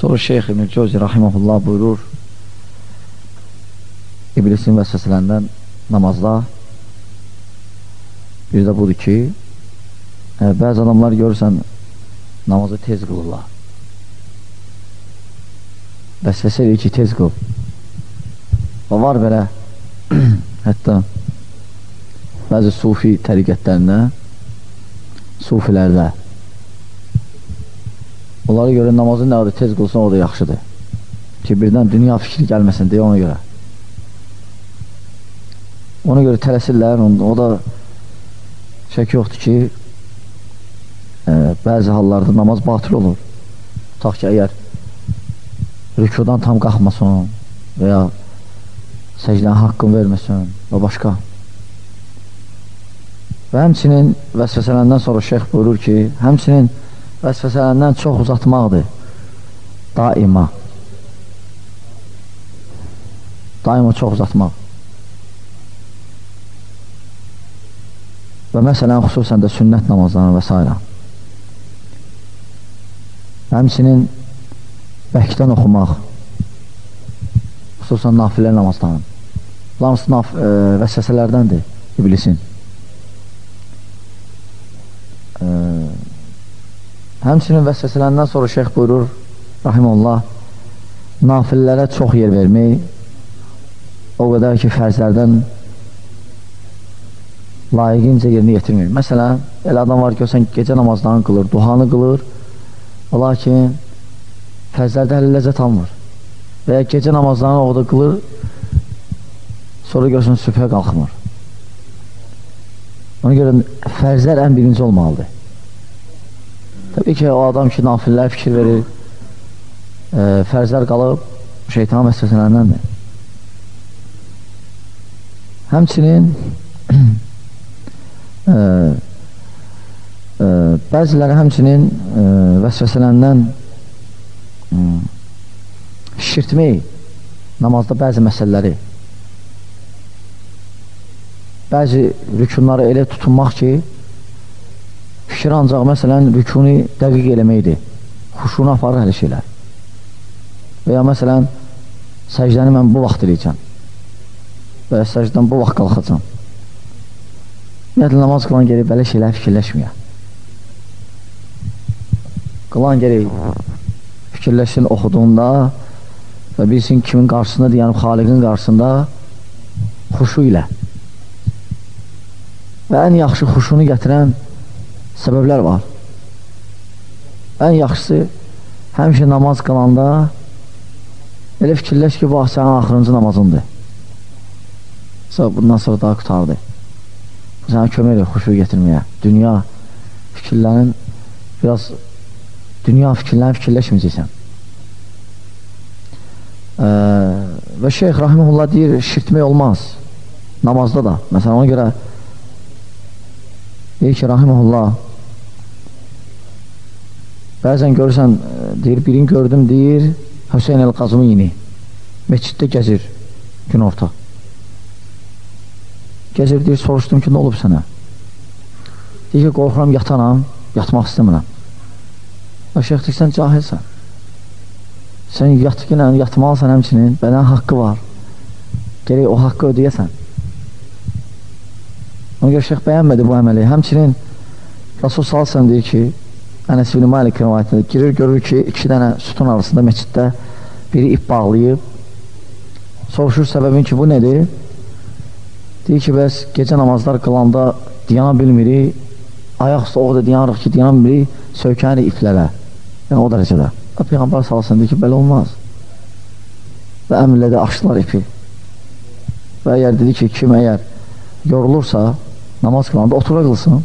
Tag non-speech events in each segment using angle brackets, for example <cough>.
Sonra Şeyx İbn Cəvzi rahimehullah buyurur: İblisin vəsvəsələrindən namazda bir də budur ki, ə, bəzi adamlar görürsən namazı tez qılırlar. Vəsvəsə edir ki, tez qıl. Və var belə hətta bəzi sufi təriqətlərində sufilərdə onlara görə namazı nə qədər tez qılsan o da yaxşıdır. Ki birdən dünya fikri gəlməsin deyə ona görə. Ona görə tələsirlər o da şək yoxdur ki ə, bəzi hallarda namaz batıl olur. Tutaq ki əgər rükudan tam qalxmasın və ya səcdən haqqın verməsin və başqa. Və həmçinin vəsvəsələndən sonra şeyx buyurur ki, həmçinin vəsvəsələndən çox uzatmaqdır. Daima. Daima çox uzatmaq. Və məsələn, xüsusən də sünnət namazlarını və s. Həmçinin bəkdən oxumaq, xüsusən nafilə namazlarını. Bunlar e, vəsvəsələrdəndir iblisin. Həmçinin vəsvəsələndən sonra şeyx buyurur, rahimullah, nafillərə çox yer vermək, o qədər ki, fərzlərdən layiqincə yerini yetirmir. Məsələn, elə adam var ki, sən gecə namazlarını qılır, duhanı qılır, lakin fərzlərdə hələ ləzzət almır. Və ya gecə namazlarını o da qılır, sonra görsən sübhə qalxmır. Ona görə fərzlər ən birinci olmalıdır. Təbii ki, o adam ki, nafillər fikir verir, e, fərzlər qalıb şeytan vəsvəsələrindən Həmçinin <clears throat> e, e, bəziləri həmçinin e, vəsvəsələrindən e, şişirtmək namazda bəzi məsələləri bəzi rükunları elə tutunmaq ki, fikir ancaq məsələn rükuni dəqiq eləməkdir. Xuşunu aparır hələ şeylər. Və ya məsələn səcdəni mən bu vaxt eləyəcəm. Və ya səcdən bu vaxt qalxacam. Ümumiyyətlə namaz qılan gerək belə şeylər fikirləşməyə. Qılan gerək fikirləşsin oxuduğunda və bilsin kimin qarşısında yəni xaliqin qarşısında xuşu ilə və ən yaxşı xuşunu gətirən səbəblər var. Ən yaxşısı, həmişə namaz qılanda elə fikirləş ki, bu sənin axırıncı namazındır. Sonra bundan sonra daha qutardı. Bu sənə kömək edir xuşu getirməyə. Dünya fikirlərin biraz dünya fikirlərini fikirləşməyəcəksən. Ee, və Şeyx Rahimullah deyir, şirtmək olmaz. Namazda da. Məsələn, ona görə deyir ki, Rahimullah Bəzən görürsən, e, deyir, birini gördüm, deyir, Hüseyin el-Qazmini meçiddə gəzir gün orta. Gəzir, deyir, soruşdum ki, nə olub sənə? Deyir ki, qorxuram, yatanam, yatmaq istəmirəm. Şeyx deyir, sən cahilsən. Sən yatqinə yatmalısan həmçinin, bədən haqqı var. Gerək o haqqı ödəyəsən. Ona görə şeyx bəyənmədi bu əməli. Həmçinin Rasul Salsan deyir ki, Ənəs ibn Malik rivayətində girir, görür ki, iki dənə sütun arasında məsciddə biri ip bağlayıb. Soruşur səbəbin ki, bu nədir? Deyir ki, bəs gecə namazlar qılanda diyana bilmirik, ayaq üstə o da diyanırıq ki, diyana bilmirik, söykənirik iplərə. Yəni, o dərəcədə. Peyğəmbər salasın deyir ki, belə olmaz. Və əmrlə də açdılar ipi. Və əgər dedi ki, kim əgər yorulursa, namaz qılanda otura qılsın.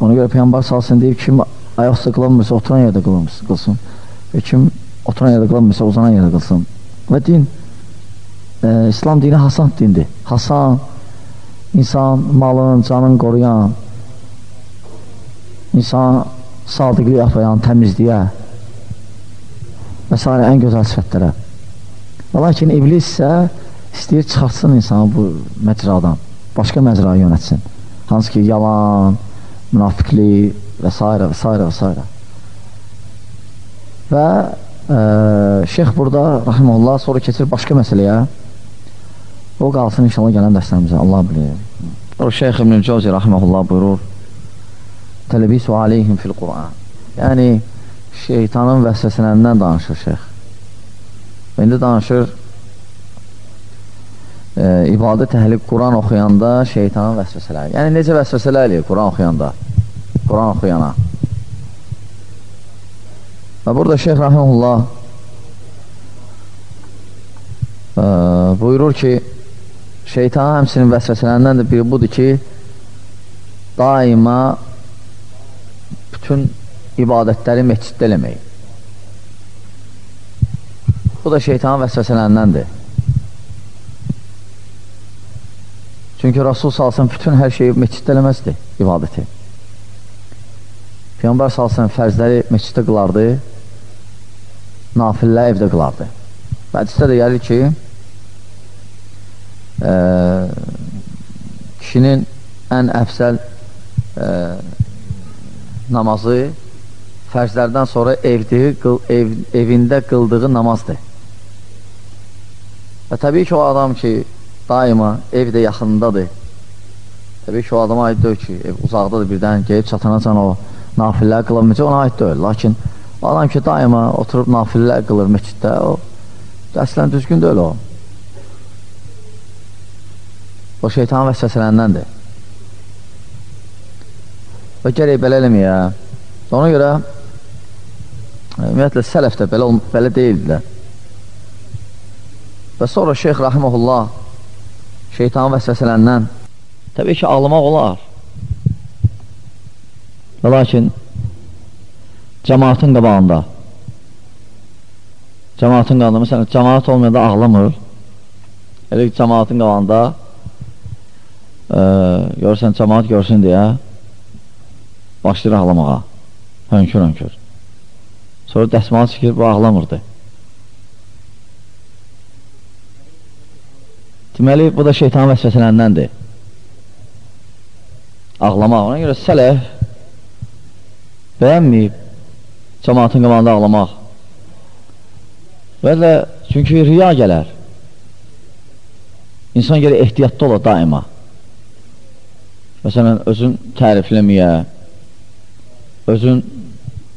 Ona görə Peyğəmbər salsın deyib, kim ayaq üstə qılanmırsa, oturan yerdə qılsın. Və kim oturan yerdə qılanmırsa, uzanan yerdə qılsın. Və din, e, İslam dini Hasan dindir. Hasan, insan malın, canın qoruyan, insan sadiqliyə yapayan, təmizliyə və s. ən gözəl sifətlərə. Lakin iblis isə istəyir çıxartsın insanı bu məcradan, başqa məcraya yönətsin. Hansı ki, yalan, münafiqlik və s. və s. və s. Və ə, şeyx burada, rahimullah, sonra keçir başqa məsələyə. O qalsın inşallah gələn dərslərimizə, Allah bilir. O şeyx İbn-i Cavzi, rahimullah, buyurur, Tələbisu aleyhim fil Qur'an. Yəni, şeytanın vəsvəsələrindən danışır şeyx. İndi danışır e, ibadət əhli Quran oxuyanda şeytanın vəsvəsələri. Yəni, necə vəsvəsələr eləyir Quran oxuyanda? Quran oxuyana. Və burada Şeyh Rahimullah ə, buyurur ki, şeytanın həmsinin vəsvəsələrindən də biri budur ki, daima bütün ibadətləri meçiddə eləmək. Bu da şeytanın vəsvəsələrindəndir. Çünki Rasul salsın bütün hər şeyi meçiddə eləməzdi, ibadəti. Peyğəmbər salsın fərzləri meçiddə qılardı, nafillə evdə qılardı. Hədisdə də gəlir ki, ə, kişinin ən əfsəl ə, namazı fərzlərdən sonra evdi, qıl, ev, evində qıldığı namazdır. Və təbii ki, o adam ki, daima evdə yaxındadır. Təbii ki, o adama aid deyil ki, ev uzaqdadır birdən, gəlib çatanacan o nafillər qılamayacaq, ona aid deyil. Lakin Adam ki, daima oturub nafillər qılır meçiddə, o əslən düzgün deyil o. O şeytan vəsvəsələndəndir. Və gərək belə eləməyə. Ona görə, ümumiyyətlə, sələf də belə, belə deyildilər. Və sonra Şeyx Rahiməhullah şeytanın vəsvəsələndən. Təbii ki, ağlamaq olar. Və lakin cəmaatın qabağında cəmaatın qabağında, məsələn, cəmaat olmayanda ağlamır. Elə ki, cəmaatın qabağında e, görürsən, cəmaat görsün deyə başlayır ağlamağa. Hönkür-hönkür. Sonra dəsmalı çəkir, bu ağlamırdı deməli, bu da şeytanın vəsvəsələndəndir ağlamaq, ona görə sələf bəyənməyib cəmatın qabağında ağlamaq. Və də, çünki riya gələr. İnsan gəlir ehtiyatda ola daima. Məsələn, özün tərifləməyə, özün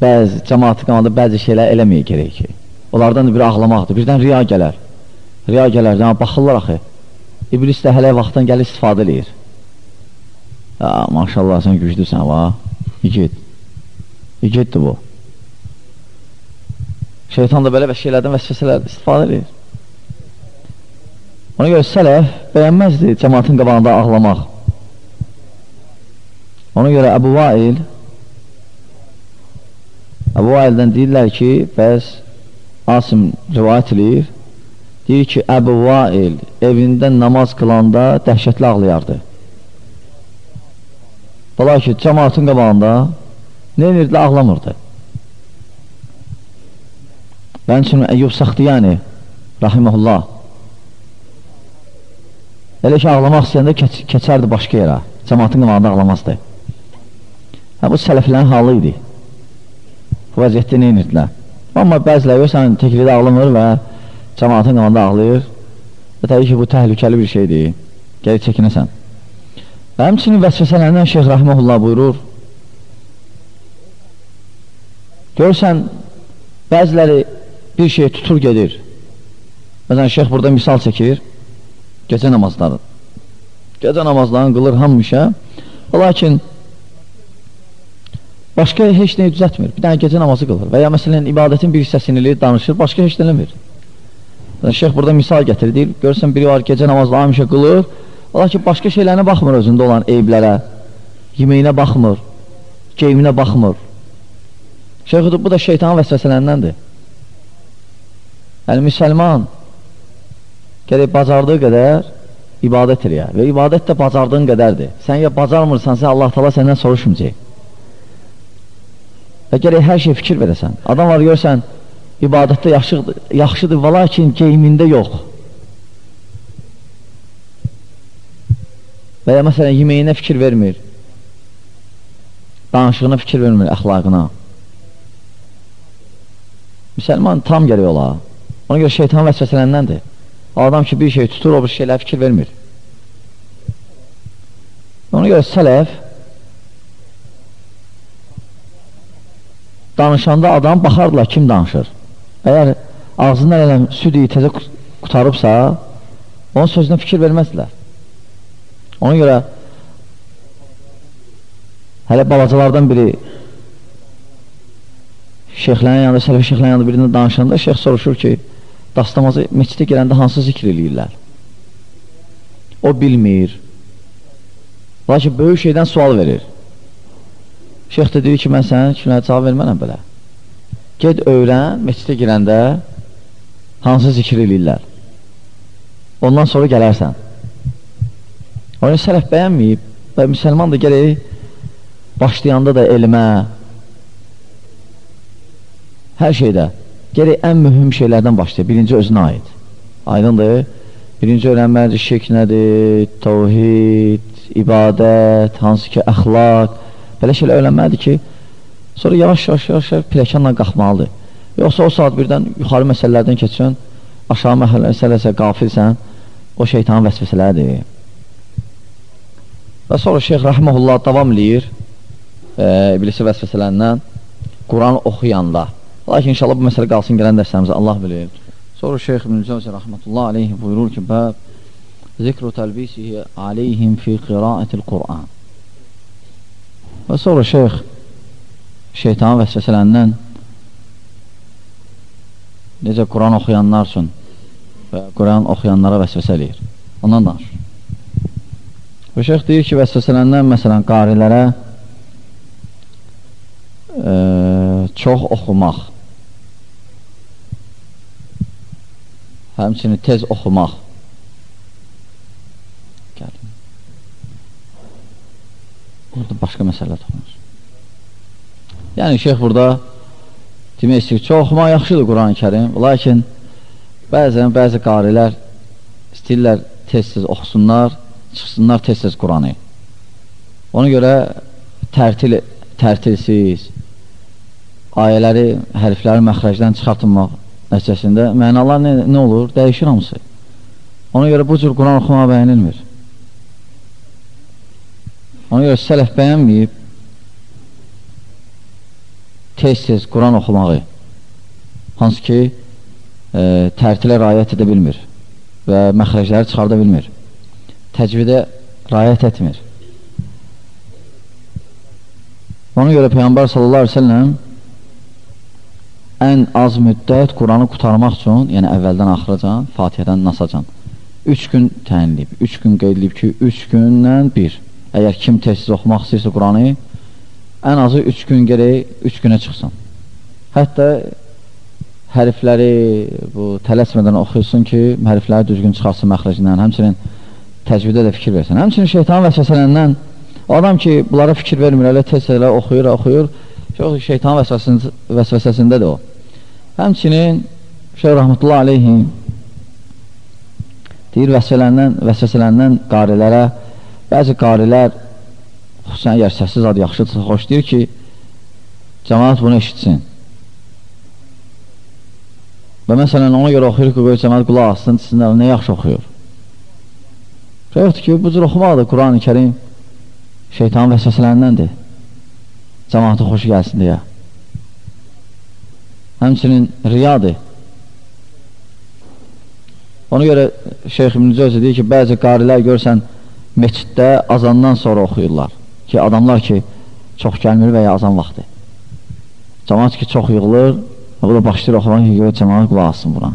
bəzi, cəmatı qabağında bəzi şeylər eləməyə gerək ki. Onlardan da bir ağlamaqdır. Birdən riya gələr. Riya gələr, yəni baxırlar axı. İblis də hələ vaxtdan gəlir istifadə edir. Ya, maşallah, sən güclüsən, va. İgid. İgiddir bu. Şeytan da belə və şeylərdən vəsvəsələr istifadə edir. Ona görə sələf bəyənməzdi cəmatın qabağında ağlamaq. Ona görə Əbu Vail Əbu Vaildən deyirlər ki, bəs Asim rivayət edir, deyir ki, Əbu Vail evində namaz qılanda dəhşətli ağlayardı. Bala ki, cəmatın qabağında nə edirdi, ağlamırdı. Və həmçinin Əyyub Saxtiyani rahiməhullah. Elə ki, ağlamaq istəyəndə keç keçərdi başqa yerə. Cəmatın qımağında ağlamazdı. Hə, bu sələflərin halı idi. Bu vəziyyətdə nə inirdilər amma bəziləri görsən təklidə ağlamır və cəmatın qımağında ağlayır və təbii ki, bu təhlükəli bir şeydir gəlir çəkinəsən və həmçinin vəsvəsələrindən Şeyx Rahiməhullah buyurur görürsən bəziləri bir şey tutur gedir. Məsələn, şeyx burada misal çəkir, gecə namazları. Gecə namazlarını qılır hammışa, lakin başqa heç nəyi düzətmir. Bir dənə gecə namazı qılır və ya məsələn, ibadətin bir hissəsini danışır, başqa heç nələmir. Şeyx burada misal gətirir, görürsən biri var gecə namazı hammışa qılır, lakin başqa şeylərinə baxmır özündə olan eyiblərə, yeməyinə baxmır, geyiminə baxmır. Şeyx bu da şeytanın vəsvəsələndəndir. Yəni, müsəlman gələk bacardığı qədər ibadət eləyə və ibadət də bacardığın qədərdir. Sən ya bacarmırsansə, Allah tala səndən soruşmayacaq. Və gələk hər şey fikir verəsən. Adam var görsən, ibadətdə yaxşıdır, yaxşıdır və lakin geyimində yox. Və ya məsələn, yeməyinə fikir vermir, danışığına fikir vermir, əxlaqına. müsəlman tam gərək ola. Ona görə şeytan vəsvəsələndəndir. Adam ki, bir şey tutur, o bir şeylər fikir vermir. Ona görə sələf danışanda adam baxardılar kim danışır. Əgər ağzından elə süd iyi təzə qutarıbsa, onun sözünə fikir verməzdilər. Ona görə hələ balacalardan biri şeyxlərin yanında, sələfi şeyxlərin yanında birində danışanda şeyx soruşur ki, dastamazı meçidə gələndə hansı zikr eləyirlər? O bilmir. Lakin böyük şeydən sual verir. Şeyx də deyir ki, mən sənin kimlərə cavab vermənəm belə. Ged öyrən, meçidə girəndə hansı zikr eləyirlər. Ondan sonra gələrsən. Onu sələf bəyənməyib və müsəlman da gələk başlayanda da elmə, hər şeydə Gerək ən mühüm şeylərdən başlayır. Birinci özünə aid. Aydındır. Birinci öyrənməlidir şirk nədir, təvhid, ibadət, hansı ki, əxlaq. Belə şeylər öyrənməlidir ki, sonra yavaş-yavaş yavaş piləkanla qalxmalıdır. Yoxsa o saat birdən yuxarı məsələlərdən keçsən, aşağı məsələsə qafilsən, o şeytanın vəsvəsələridir. Və sonra Şeyx Rəhməhullah davam eləyir e, iblisi vəsvəsələrindən Quran oxuyanda. Lakin inşallah bu məsələ qalsın gələn dərslərimizə Allah bilir. Sonra Şeyx İbn Cəvzi rahmetullah aleyhi buyurur ki, bəb zikru təlbisihi aleyhim fi qiraətil Qur'an. Və sonra Şeyx şeytanın vəsvəsələrindən necə Quran oxuyanlar üçün və Quran oxuyanlara vəsvəsə eləyir. Ondan danışır. Və şeyx deyir ki, vəsvəsələrindən məsələn qarilərə e, çox oxumaq həmçinin tez oxumaq. Gəlin. Burada başqa məsələ toxunur. Yəni, şeyx burada demək istəyir, çox oxumaq yaxşıdır Quran-ı kərim, lakin bəzən bəzi qarilər istəyirlər tez-tez oxusunlar, çıxsınlar tez-tez Quranı. Ona görə tərtil, tərtilsiz, ayələri, hərfləri məxrəcdən çıxartmaq nəticəsində mənalar nə, nə olur? Dəyişir hamısı. Ona görə bu cür Quran oxumağa bəyənilmir. Ona görə sələf bəyənməyib tez-tez Quran oxumağı hansı ki e, tərtilə rayət edə bilmir və məxrəcləri çıxarda bilmir. Təcvidə rayət etmir. Ona görə Peyğəmbər sallallahu aleyhi ve sellem ən az müddət Quranı qutarmaq üçün, yəni əvvəldən axıracan, Fatihədən nasacan, 3 gün təyinləyib, 3 gün qeydləyib ki, 3 gündən 1. Əgər kim tezsiz oxumaq istəyirsə Quranı, ən azı 3 gün gerək 3 günə çıxsın. Hətta hərfləri bu tələsmədən oxuyursun ki, hərfləri düzgün çıxarsın məxrəcindən, həmçinin təcvidə də fikir versin. Həmçinin şeytan vəsvəsələrindən adam ki, bunlara fikir vermir, elə tez-tez oxuyur, oxuyur, şeytan vəsvəsəsindədir o. Həmçinin Şeyh Rahmetullah aleyhi deyir vəsvələrindən, vəsvəsələrindən qarilərə bəzi qarilər xüsusən əgər səssiz ad yaxşıdırsa, xoş deyir ki, cəmanat bunu eşitsin. Və məsələn, ona görə oxuyur ki, cəmanat qulaq assın, sizin nə yaxşı oxuyur. Yoxdur ki, bu cür oxumaqdır Quran-ı Kerim şeytanın vəsvəsələrindəndir. Cəmanatın xoşu gəlsin deyə həmçinin riyadır. Ona görə Şeyx İbn Cəvzi deyir ki, bəzi qarilər görsən meçiddə azandan sonra oxuyurlar ki, adamlar ki, çox gəlmir və ya azan vaxtı. Cəmaat ki, çox yığılır, o da başlayır oxumaq ki, görə cəmaat qulaq alsın buna.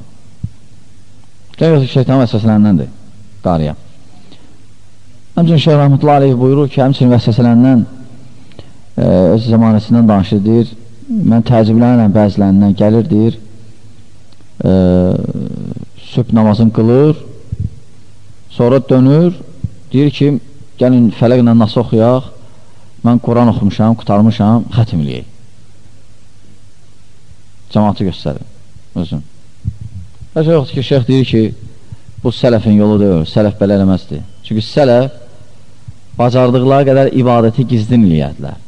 Gəlir şeytan vəsvəsələndəndir qariyə. Həmçinin Şeyh Rahmetullah Aleyh buyurur ki, həmçinin vəsvəsələndən e, öz zəmanəsindən danışır, deyir, mən təəccüblənirəm bəzilərindən gəlir, deyir, e, sübh namazını qılır, sonra dönür, deyir ki, gəlin fələqlə nasıl oxuyaq, mən Quran oxumuşam, qutarmışam, xətim eləyək. Cəmatı göstərir, özün. Həsə yoxdur ki, şeyx deyir ki, bu sələfin yolu deyil, sələf belə eləməzdir. Çünki sələf bacardıqları qədər ibadəti gizlin eləyədilər.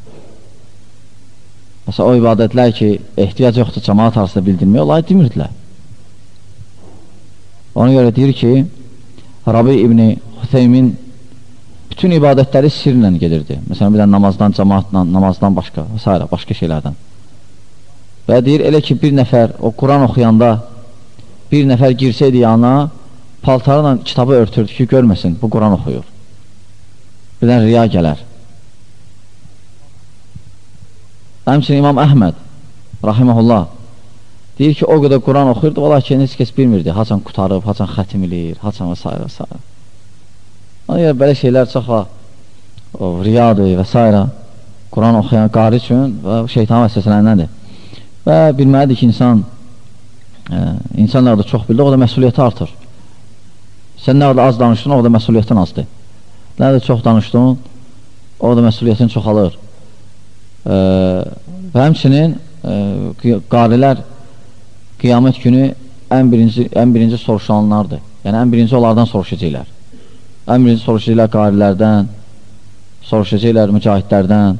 Məsələn, o ibadətlər ki, ehtiyac yoxdur cəmaat arasında bildirmək, onları demirdilər. Ona görə deyir ki, Rabi İbni Hüseymin bütün ibadətləri sirlə gedirdi. Məsələn, bir də namazdan, cəmaatla, namazdan başqa, və s. başqa şeylərdən. Və deyir, elə ki, bir nəfər o Quran oxuyanda bir nəfər girsəydi yana, paltarla kitabı örtürdü ki, görməsin, bu Quran oxuyur. Birdən riya gələr. Həmçin İmam Əhməd, rahiməhullah, deyir ki, o qədər Quran oxuyurdu, ola ki, heç kəs bilmirdi, haçan qutarıb, haçan xətim eləyir, haçan və s. və s. Ona görə belə şeylər çox var, o, riyadır və s. Quran oxuyan qari üçün və şeytan vəsvəsələndəndir. Və bilməlidir ki, insan ə, insanlar da çox bildi, o da məsuliyyəti artır. Sən nə qədər az danışdın, o da məsuliyyətin azdır. Nə qədər çox danışdın, o da məsuliyyətin çoxalır. Ə, və həmçinin ə, qarilər qiyamət günü ən birinci, ən birinci soruşanlardır. Yəni, ən birinci onlardan soruşacaqlar. Ən birinci soruşacaqlar qarilərdən, soruşacaqlar mücahidlərdən,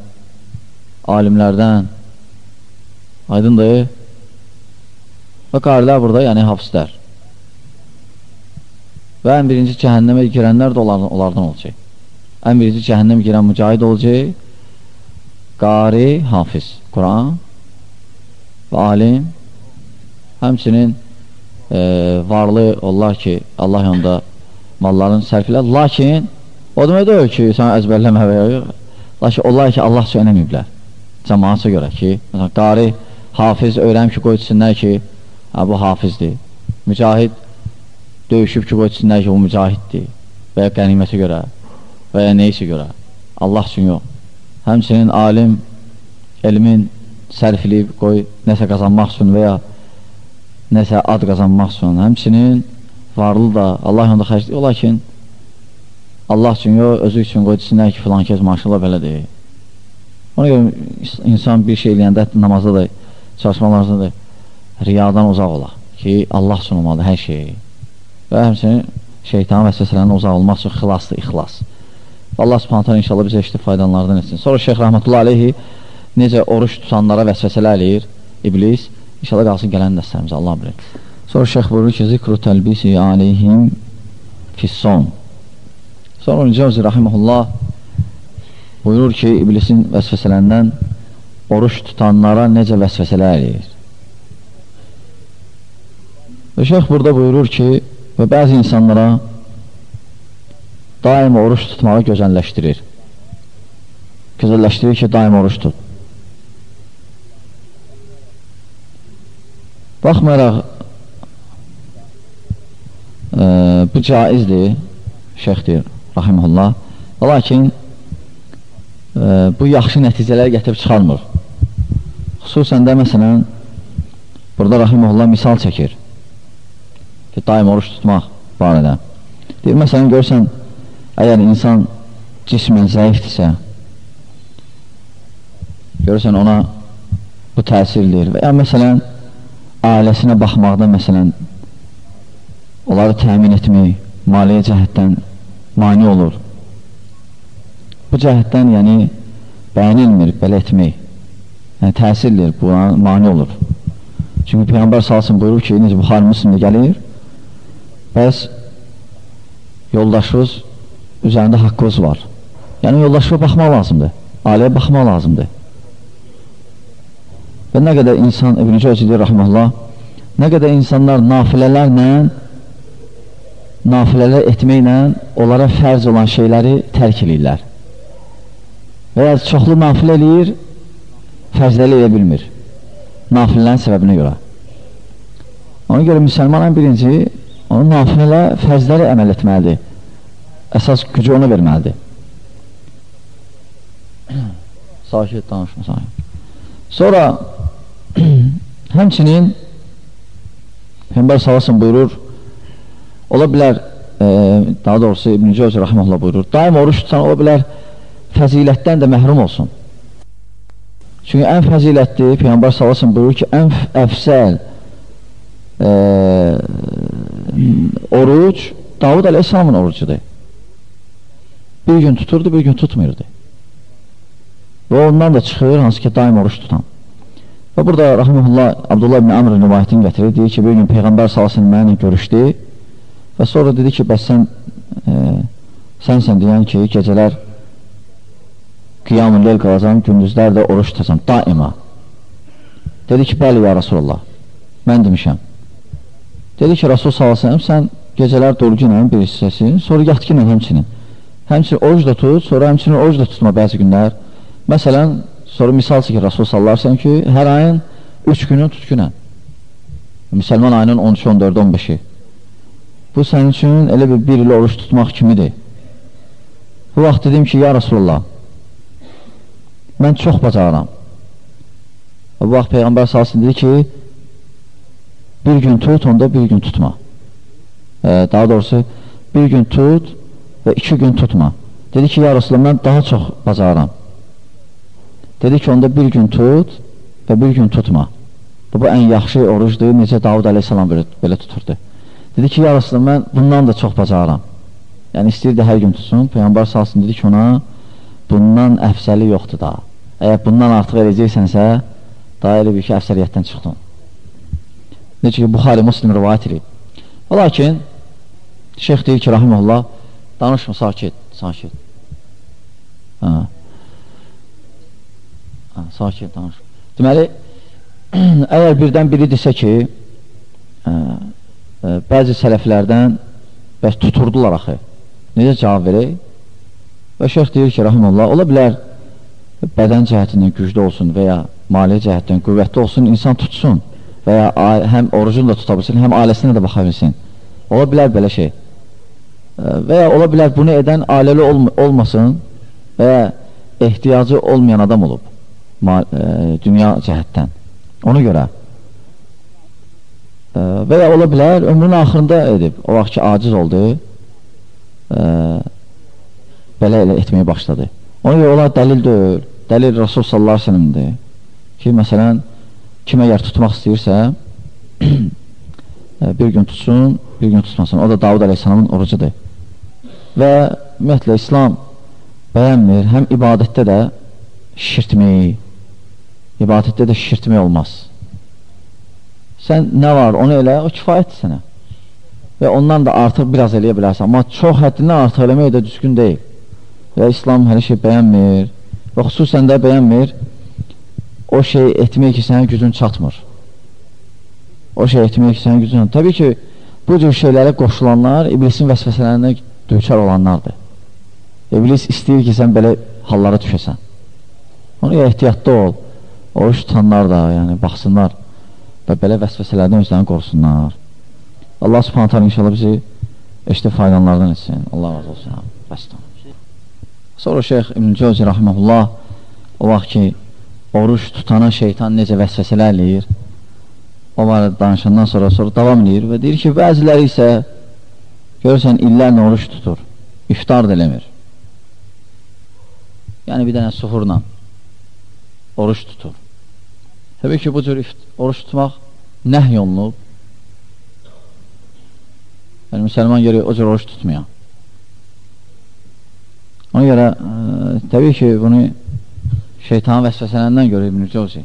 alimlərdən, Aydındır. Və qarilər burada, yəni hafizlər. Və ən birinci cəhənnəmə girənlər də onlardan, onlardan olacaq. Ən birinci cəhənnəmə girən mücahid olacaq. Qari, hafiz, Quran və alim. Həmçinin e, varlı onlar ki, Allah yolunda malların sərfilər. Lakin, o demək deyil ki, sən əzbərləmə və yox. Lakin onlar ki, Allah üçün eləməyiblər. Cəmaatça görə ki, məsələn, qari, hafiz öyrənib ki, qoyutsunlar ki, ha, bu hafizdir. Mücahid döyüşüb ki, qoyutsunlar ki, bu mücahiddir və ya qənimətə görə və ya neysə görə. Allah üçün yox. Həmçinin alim elmin sərfləyib qoy nəsə qazanmaq üçün və ya nəsə ad qazanmaq üçün. Həmçinin varlı da Allah yolunda xərcləyir. Ola ki, Allah üçün yox, özü üçün qoyutsunlar ki, filan kəz maşallah belədir. Ona görə insan bir şey eləyəndə namazda da çalışmalarınızdır, riyadan uzaq olaq ki, Allah üçün olmalıdır hər şeyi. Və həmçinin şeytanın vəsvəsələrindən uzaq olmaq üçün xilasdır, ixlas. Allah subhanətən inşallah bizə işdə faydalanlardan etsin. Sonra Şeyx Rəhmətullah aleyhi necə oruç tutanlara vəsvəsələ eləyir iblis. İnşallah qalsın gələn dəstərimizə, Allah bilir. Sonra şeyx buyurur ki, zikru təlbisi aleyhim fisson. Sonra Cəvzi Rahiməhullah buyurur ki, iblisin vəsvəsələrindən oruç tutanlara necə vəsvəsələr eləyir. Və şeyx burada buyurur ki, və bəzi insanlara daim oruç tutmağı gözəlləşdirir. Gözəlləşdirir ki, daim oruç tut. Baxmayaraq, e, bu caizdir, şeyx deyir, rahimullah. Lakin e, bu yaxşı nəticələr gətirib çıxarmır. Xüsusən də, məsələn, burada Rahimullah misal çəkir ki, daim oruç tutmaq barədə. Deyir, məsələn, görsən, əgər insan cismən zəifdirsə, görürsən ona bu təsirdir və ya məsələn, ailəsinə baxmaqda, məsələn, onları təmin etmək, maliyyə cəhətdən mani olur. Bu cəhətdən, yəni, bəyənilmir, belə etmək yəni, təsirdir, buna mani olur. Çünki Peyğəmbər salsın buyurur ki, necə Buxar Müslimdə gəlir, bəs yoldaşınız üzərində haqqınız var. Yəni, yoldaşıya baxmaq lazımdır, ailəyə baxmaq lazımdır. Və nə qədər insan, İbn-i Cəzidir, rəhməllah, nə qədər insanlar nafilələrlə, nafilələr etməklə onlara fərz olan şeyləri tərk edirlər. Və ya çoxlu nafilə eləyir, fərzləri edə bilmir. Nafilənin səbəbinə görə. Ona görə müsəlman ən birinci onun nafilə fərzləri əməl etməlidir. Əsas gücü ona verməlidir. <clears throat> Sakit danışma, sakit. Sonra <clears throat> həmçinin Peyğəmbər salasın buyurur, ola bilər, e, daha doğrusu İbn-i Cəvzi rəhməhullah buyurur, daim oruç tutan ola bilər fəzilətdən də məhrum olsun. Çünki ən fəzilətli, Peyğəmbər salasın buyurur ki, ən əfsəl e, oruc Davud əleyhissalamın orucudur. Bir gün tuturdu, bir gün tutmuyurdu. Və ondan da çıxır, hansı ki, daim oruç tutan. Və burada Rahimullah Abdullah ibn Amr rivayətini gətirir. Deyir ki, bir gün Peyğəmbər sallallahu mənimlə görüşdü və sonra dedi ki, bəs sən e, sənsən deyən ki, gecələr qiyam-ı leyl qalacam, gündüzlər də oruç tutacam, daima. Dedi ki, bəli, ya Rasulullah, mən demişəm. Dedi ki, Rasul sallallahu sən gecələr dolgunən bir hissəsin, sonra yatqınən həmçinin. Həmçinin oruc da tut, sonra həmçinin oruc da tutma bəzi günlər. Məsələn, sonra misal çəkir Rasul sallallahu ki, hər ayın 3 günü tutqunən. Müsəlman ayının 13, 14, 15-i. Bu sənin üçün elə bir bir il oruç tutmaq kimidir. Bu vaxt dedim ki, ya Rasulullah, mən çox bacaram. Bu vaxt Peyğəmbər salsın dedi ki, bir gün tut, onda bir gün tutma. Ee, daha doğrusu, bir gün tut və iki gün tutma. Dedi ki, ya Rasulullah, mən daha çox bacaram. Dedi ki, onda bir gün tut və bir gün tutma. Bu, bu ən yaxşı orucdur, necə Davud aleyhissalam belə, belə tuturdu. Dedi ki, ya Rasulullah, mən bundan da çox bacaram. Yəni, istəyirdi hər gün tutsun. Peyyambar salsın, dedi ki, ona bundan əfsəli yoxdur da. Əgər bundan artıq eləyəcəksənsə, daha elə bir ki, əfsəliyyətdən çıxdın. Necə ki, Buxari Muslim rivayət edir. Lakin, şeyx deyir ki, rahiməllah, danışma, sakit, sakit. Hə. Hə, sakit, danış. Deməli, <clears throat> əgər birdən biri desə ki, ə, ə, bəzi sələflərdən bəs tuturdular axı, necə cavab verək? Və şeyx deyir ki, rahiməllah, ola bilər bədən cəhətindən güclü olsun və ya maliyyə cəhətdən qüvvətli olsun, insan tutsun və ya həm orucunu da tuta bilsin, həm ailəsinə də baxa bilsin. Ola bilər belə şey. Və ya ola bilər bunu edən ailəli olm olmasın və ya ehtiyacı olmayan adam olub mal, e, dünya cəhətdən. Ona görə və ya ola bilər ömrünün axırında edib, o vaxt ki aciz oldu e, belə elə etməyə başladı. Ona görə olar dəlil deyil, dəlil Rasul sallallahu sellemdir ki, məsələn, kim əgər tutmaq istəyirsə <clears throat> e, bir gün tutsun, bir gün tutmasın. O da Davud aleyhisselamın orucudur. Və ümumiyyətlə, İslam bəyənmir, həm ibadətdə də şişirtməyi, ibadətdə də şişirtmək olmaz. Sən nə var, onu elə, o kifayətdir sənə. Və ondan da artıq biraz eləyə bilərsən. Amma çox həddindən artıq eləmək də düzgün deyil. Və İslam hər şey bəyənmir və xüsusən də bəyənmir o şey etmək ki, sənin gücün çatmır. O şey etmək ki, sənin gücün Təbii ki, bu cür şeylərə qoşulanlar iblisin vəsvəsələrinə dökər olanlardır. İblis istəyir ki, sən belə hallara düşəsən. Ona ehtiyatda ol. Oruç tutanlar da, yəni, baxsınlar və belə vəsvəsələrdən özlərini qorusunlar. Allah subhanət hala inşallah bizi eşdə faydanlardan etsin. Allah razı olsun. Bəsdən. Sonra Şeyx İbn Cəvzi rahməhullah o vaxt ki, oruç tutana şeytan necə vəsvəsələr eləyir, o barədə danışandan sonra sonra davam edir və deyir ki, bəziləri isə görürsən illərlə oruç tutur, iftar da eləmir. Yəni bir dənə suhurla oruç tutur. Təbii ki, bu cür oruç tutmaq nəhy olunub. Yəni, müsəlman gəlir o cür oruç tutmayan. Ona görə, ə, e, təbii ki, bunu şeytanın vəsvəsələrindən görür İbn-i Cavzi.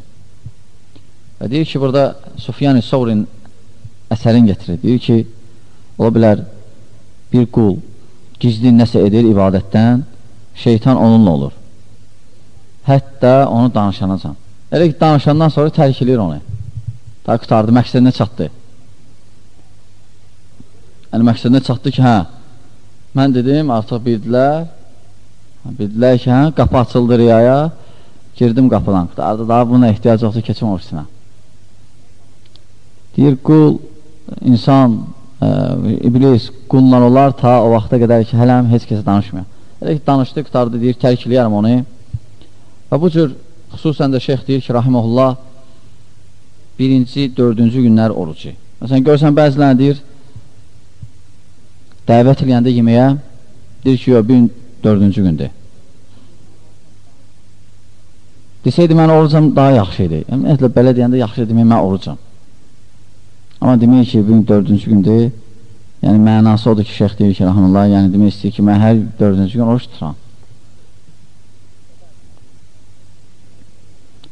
Və deyir ki, burada Sufyan-ı Savrin əsərin getirir. Deyir ki, ola bilər bir qul gizli nəsə edir ibadətdən, şeytan onunla olur. Hətta onu danışanacan. Elə ki, danışandan sonra tərk edir onu. Ta qutardı, məqsədinə çatdı. Yəni, məqsədinə çatdı ki, hə, mən dedim, artıq bildilər, bildilər ki, hə, qapı açıldı riyaya, girdim qapıdan, qutardı, daha buna ehtiyac yoxdur, keçim ofisinə. Deyir, qul, insan, ə, e, iblis qulla olar ta o vaxta qədər ki, hələm heç kəsə danışmıyor. Elə ki, danışdı, qutardı, deyir, tərk eləyərəm onu. Və bu cür Xüsusən də şeyx deyir ki, rahiməhullah birinci, dördüncü günlər orucu. Məsələn, görsən, bəzilən deyir, dəvət eləyəndə yeməyə, deyir ki, yox, bir gün dördüncü gündür. Desəydi, mən orucam daha yaxşı idi. Ümumiyyətlə, belə deyəndə yaxşı demək, mən orucam. Amma demək ki, bir gün dördüncü gündür, yəni mənası odur ki, şeyx deyir ki, rahiməllah, yəni demək istəyir ki, mən hər dördüncü gün oruç tuturam.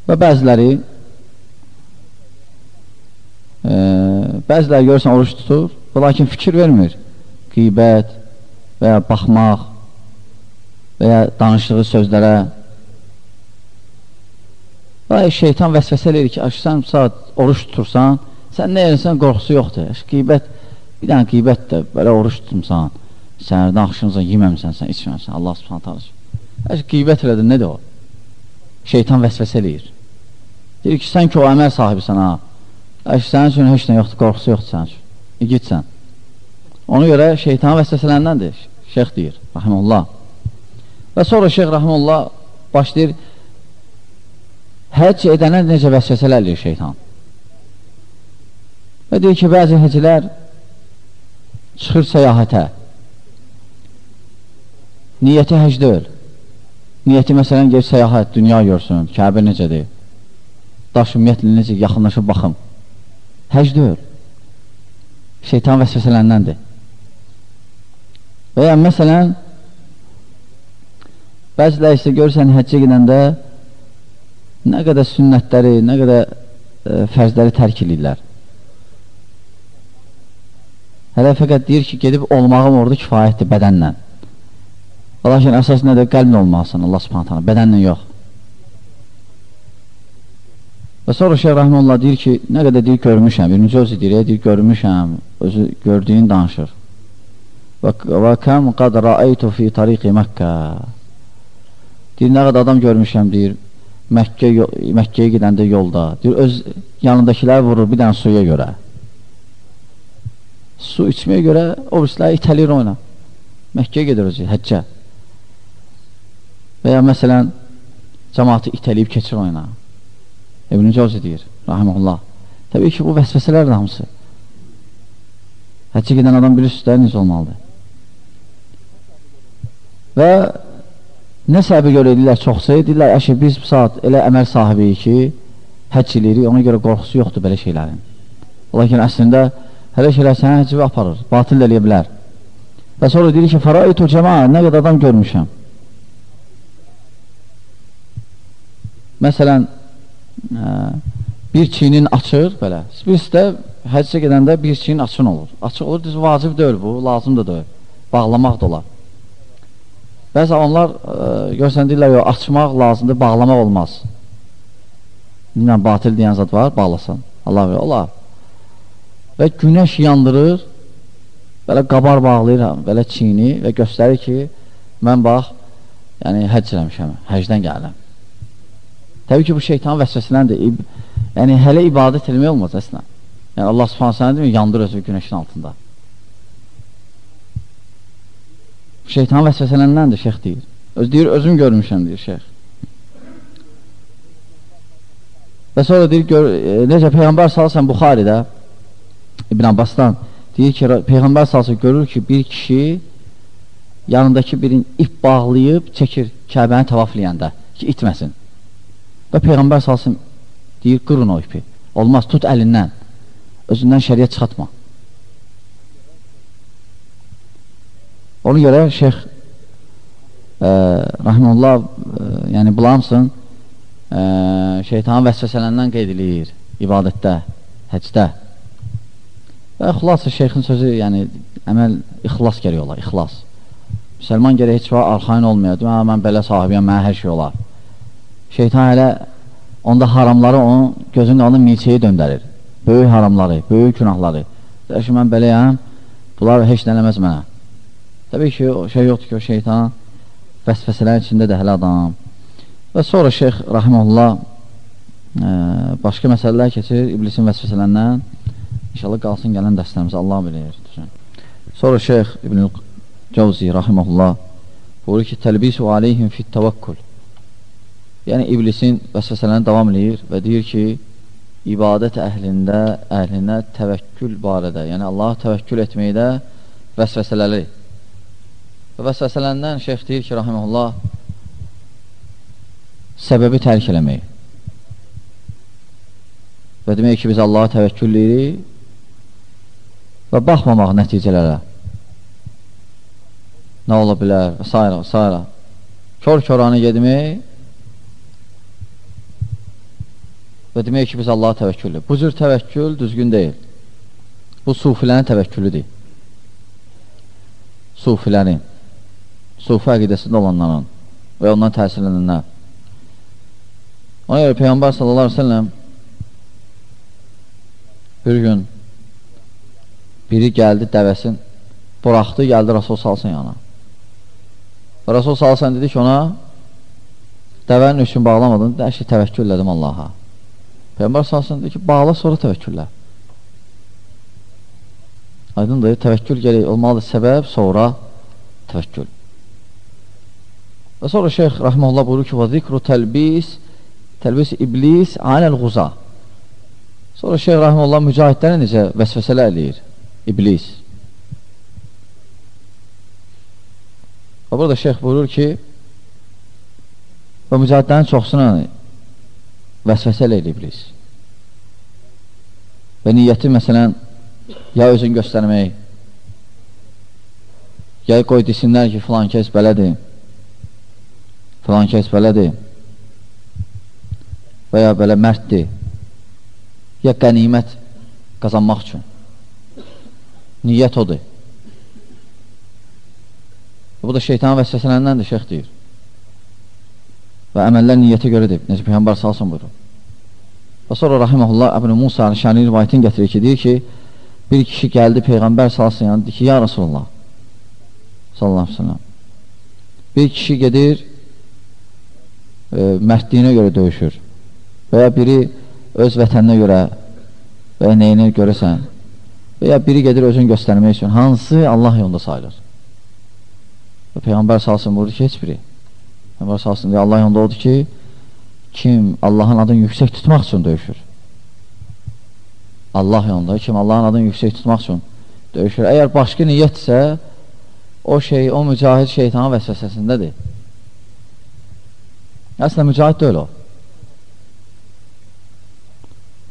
Və bəziləri bəziləri görürsən oruç tutur, lakin fikir vermir. Qeybət və ya baxmaq və ya danışdığı sözlərə və şeytan vəsvəsə eləyir ki, sən saat oruç tutursan, sən nə edirsən qorxusu yoxdur. Qeybət, bir dənə qeybət də belə oruç tutmsan, səhərdən axşamıza yeməmsən, sən içməmsən, Allah subhanət alır. Əgər qeybət elədin, nədir o? Şeytan vəsvəsə eləyir. Deyir ki, sən ki o əməl sahibisən ha. Əgər sənin üçün heç nə yoxdur, qorxusu yoxdur sənin üçün. E, gitsən. Ona görə şeytanın vəsvəsələndəndir, şeyx deyir, rahimullah. Və sonra şeyx rahimullah başlayır, həcc edənə necə vəsvəsələr eləyir şeytan. Və deyir ki, bəzi həcilər çıxır səyahətə. Niyyəti həc deyil. Niyyəti məsələn, gel səyahət, dünya görsün, Kəbə necədir? Daş ümumiyyətlə necə yaxınlaşıb baxım. Həc deyil. Şeytan vəsvəsələndəndir. Və ya məsələn, bəzilə isə görürsən həccə gedəndə nə qədər sünnətləri, nə qədər e, fərzləri tərk edirlər. Hələ fəqət deyir ki, gedib olmağım orada kifayətdir bədənlə. Lakin əsas nədir? Qəlblə olmalısan Allah subhanətə bədənlə yox. Və sonra Şeyh Rəhməllah deyir ki, nə qədər deyir, görmüşəm, birinci özü deyir, deyir, görmüşəm, özü gördüyün danışır. Və, və kəm qad rəəytu fi tariqi Məkkə. Deyir, nə qədər adam görmüşəm, deyir, Məkkə, Məkkəyə gedəndə yolda. Deyir, öz yanındakilər vurur bir dənə suya görə. Su içməyə görə o birisləri itəlir oyna. Məkkəyə gedir özü, həccə. Və ya məsələn, cəmatı itəliyib keçir oyna. İbn-i Cavzi deyir, rahimullah. Təbii ki, bu vəsvəsələr də hamısı. Həccə gedən adam bilir süsləri necə olmalıdır. Və nə səbəbi görə edirlər çoxsa, edirlər, əşi, biz bu saat elə əməl sahibiyik ki, həcc edirik, ona görə qorxusu yoxdur belə şeylərin. Lakin əslində, hələ şeylər sənə həcci aparır, batil eləyə bilər. Və sonra deyir ki, faraid-u cəma, nə qədər adam görmüşəm. Məsələn, bir çinin açır, belə. Biz də həccə gedəndə bir çinin açın olur. Açıq olur, düz vacib deyil bu, lazım da deyil. Bağlamaq da olar. Bəzə onlar ə, görsən deyirlər, yox, açmaq lazımdır, bağlamaq olmaz. Bilmən, batil deyən zat var, bağlasan. Allah verir, olar. Və günəş yandırır, belə qabar bağlayır, belə çini və göstərir ki, mən bax, yəni həcc eləmişəm, həcdən gələm. Təbii ki, bu şeytan vəsvəsiləndir. Yəni, hələ ibadət eləmək olmaz əslən. Yəni, Allah subhanə sənə demir, yandır özü günəşin altında. Şeytan vəsvəsələndəndir, şeyx deyir. Öz deyir, özüm görmüşəm, deyir şeyx. Və sonra deyir, gör, e, necə Peyğəmbər salsan Buxaridə, İbn Abbasdan, deyir ki, Peyğəmbər salsan görür ki, bir kişi yanındakı birin ip bağlayıb çəkir Kəbəni tavafləyəndə ki, itməsin. Və Peyğəmbər salsın, deyir, qırın o ipi. Olmaz, tut əlindən. Özündən şəriət çıxatma. Ona görə şeyx e, Rahimullah e, yəni bulamsın e, şeytanın vəsvəsələrindən qeyd edir ibadətdə, həcdə. Və xulası şeyxin sözü, yəni əməl ixlas gərək olar, ixlas. Müsəlman gərək heç vaxt arxain olmaya, demə, mən belə sahibiyəm, mənə hər şey olar. Şeytan elə onda haramları onun gözünün qanını milçəyə döndərir. Böyük haramları, böyük günahları. Deyir ki, mən beləyəm, bunlar heç nələməz mənə. Təbii ki, o şey yoxdur ki, o şeytan vəsvəsələr içində də hələ adam. Və sonra şeyx Rahimullah ə, başqa məsələlər keçir iblisin vəsvəsələrindən. İnşallah qalsın gələn dərslərimizə Allah bilir. Sonra şeyx İbn-i Cavzi Rahimullah buyurur ki, təlbisu aleyhim fit təvəkkül yəni iblisin vəsvəsələrini davam edir və deyir ki, ibadət əhlində, əhlinə təvəkkül barədə, yəni Allah təvəkkül etməkdə vəsvəsələri. Və vəsvəsələrindən şeyx deyir ki, rahiməhullah, səbəbi tərk eləmək. Və demək ki, biz Allaha təvəkkül edirik və baxmamaq nəticələrə. Nə ola bilər və s. və s. Kör-köranı gedmək və demək ki, biz Allaha təvəkküllü. Bu cür təvəkkül düzgün deyil. Bu sufilərin təvəkkülüdür. Sufilərin, sufi əqidəsində olanların və ondan təsirlənənlər. Ona görə Peyğəmbər sallallahu aleyhi ve sellem bir gün biri gəldi dəvəsin, buraxdı, gəldi Rasul salsın yana. Rasul salsın dedi ki ona, dəvənin üçün bağlamadın, hər şey təvəkkül elədim Allaha. Peyğəmbər salsın dedi ki, bağla sonra təvəkküllə. Aydındır, təvəkkül gerək olmalıdır səbəb, sonra təvəkkül. Və sonra şeyx rəhməllah buyurur ki, və zikru təlbis, təlbis iblis aləl quza. Sonra şeyx rəhməllah mücahidlərə necə vəsvəsələ eləyir? İblis. Və burada şeyx buyurur ki, və mücahidlərin çoxsuna vəsvəsə eləyir iblis. Və niyyəti məsələn ya özün göstərmək, ya qoy desinlər ki, filan kəs belədir, filan kəs belədir və ya belə mərddir, ya qənimət qazanmaq üçün. Niyyət odur. Bu da şeytanın vəsvəsələrindən də şeyx deyir. Və əməllər niyyətə görədir. Necə Peyğəmbər salsın buyurur. Və sonra Rahiməhullah Əbn-i Musa Şəni rivayətin gətirir ki, deyir ki, bir kişi gəldi Peyğəmbər salsın yanı, deyir ki, ya Rasulullah sallallahu aleyhi ve sellem bir kişi gedir e, mərdliyinə görə döyüşür və ya biri öz vətəninə görə və ya neyini görürsən və ya biri gedir özünü göstərmək üçün hansı Allah yolunda sayılır? Və Peyğəmbər salsın buyurdu ki, heç biri. Peyğəmbər salsın deyə Allah yolunda odur ki kim Allahın adını yüksək tutmaq üçün döyüşür Allah yolunda kim Allahın adını yüksək tutmaq üçün döyüşür. Əgər başqa niyyətsə, o şey, o mücahid şeytanın vəsvəsəsindədir. Əslən, mücahid deyil o.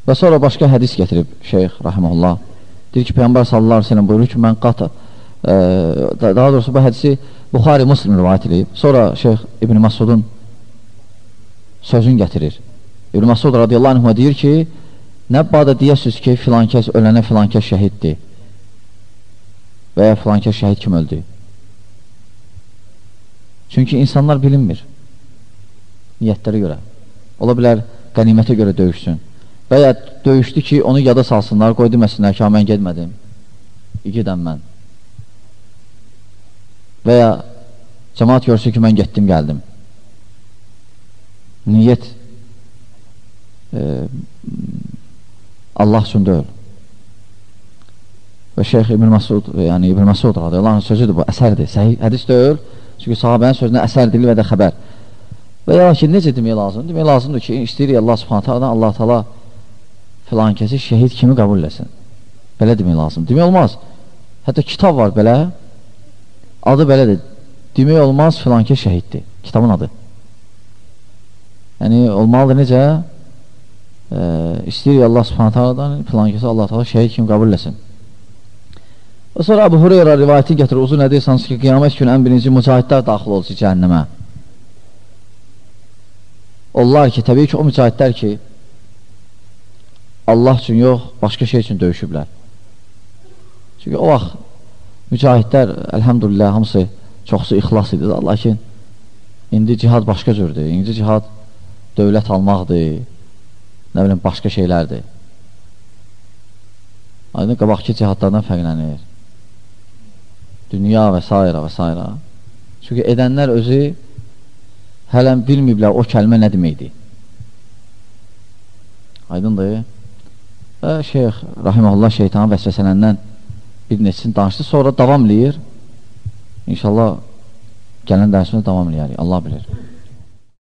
Və sonra başqa hədis gətirib şeyx, rahiməhullah. Deyir ki, Peyyambar sallallahu aleyhi ve sellem buyurur ki, mən qata, e, daha doğrusu bu hədisi Buxari Muslim rivayət edib. Sonra şeyx İbn Masudun sözün gətirir. İbn Masud radiyallahu anh deyir ki, Nə bada deyəsiz ki, filan kəs ölənə filan kəs şəhiddir və ya filan kəs şəhid kim öldü? Çünki insanlar bilinmir niyyətlərə görə. Ola bilər qənimətə görə döyüşsün və ya döyüşdü ki, onu yada salsınlar, qoy deməsinlər ki, mən gedmədim, ikidən mən. Və ya cəmaat görsün ki, mən getdim, gəldim. Niyyət e, Allah üçün deyil. Və Şeyx İbn Məsud, yəni İbn Məsud radiyallahu anh sözüdür bu, əsərdir, səhih hədis deyil. Çünki sahabənin sözünə əsər dili və də xəbər. Və ya ki, necə demək lazım? Demək lazımdır ki, istəyir Allah subhanətə adan Allah tala filan kəsi şəhid kimi qəbul eləsin. Belə demək lazım. Demək olmaz. Hətta kitab var belə, adı belədir. Demək olmaz filan kəs şəhiddir. Kitabın adı. Yəni, olmalıdır necə? e, istəyir Allah subhanət haladan filan kəsə Allah taala şəhid kimi qəbul eləsin. Və sonra Əbu Hureyra rivayəti gətirir, uzun nədir, sansı ki, qiyamət günü ən birinci mücahidlər daxil olsun cəhənnəmə. Onlar ki, təbii ki, o mücahidlər ki, Allah üçün yox, başqa şey üçün döyüşüblər. Çünki o vaxt mücahidlər, əlhəmdülillah, hamısı çoxsu ixlas idi. Lakin indi cihad başqa cürdür. İndi cihad dövlət almaqdır, nə bilim, başqa şeylərdir. Aydın qabaqki cihadlardan fərqlənir. Dünya və s. və s. Çünki edənlər özü hələn bilməyiblər o kəlmə nə deməkdir. Aydındır. Və şeyx, rahiməhullah şeytanın vəsvəsələndən bir neçəsini danışdı, sonra davam eləyir. İnşallah gələn dərsimizdə davam eləyərik. Allah bilir.